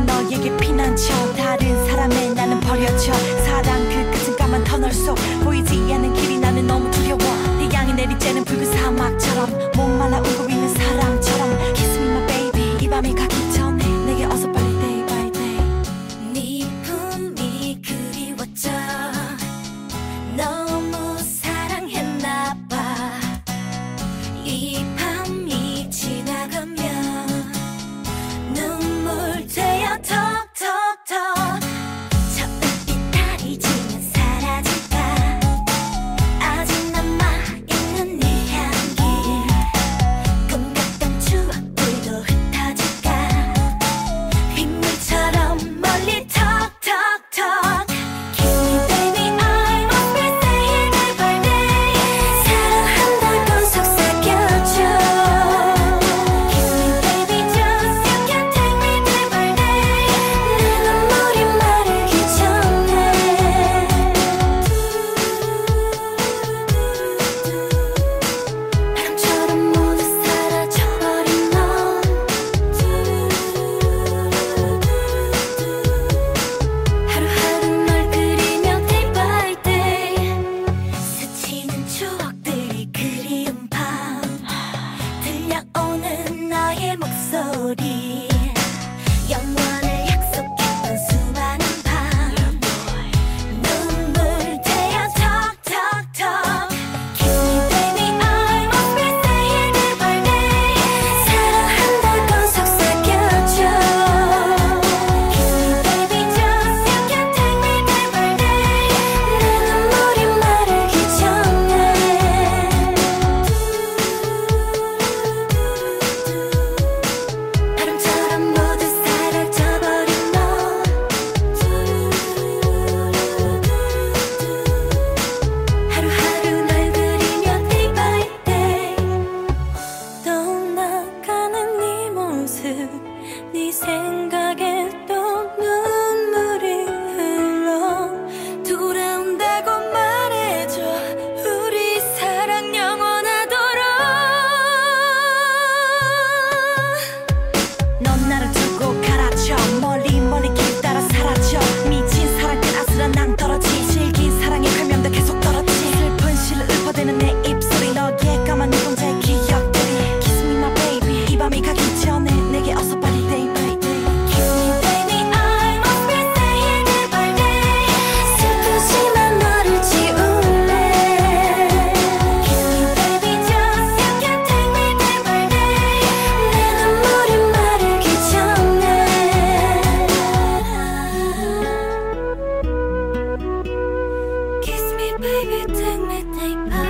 사랑은 너에게 피난처 다른 사람의 나는 버려져. 사랑 그 끝은 까만 터널 속. 보이지 않는 길이 나는 너무 두려워. 네 양이 내리쬐는 붉은 사막처럼. 목말라 울고 있는 사람처럼. Kiss me my baby. 이 밤이 가기 전 내게 어서 빨리 day by 네 품이 그리웠죠 너무 사랑했나 봐이 밤이 지나가면 눈 look so deep. 듯네 생각에 Baby, take me, deeper.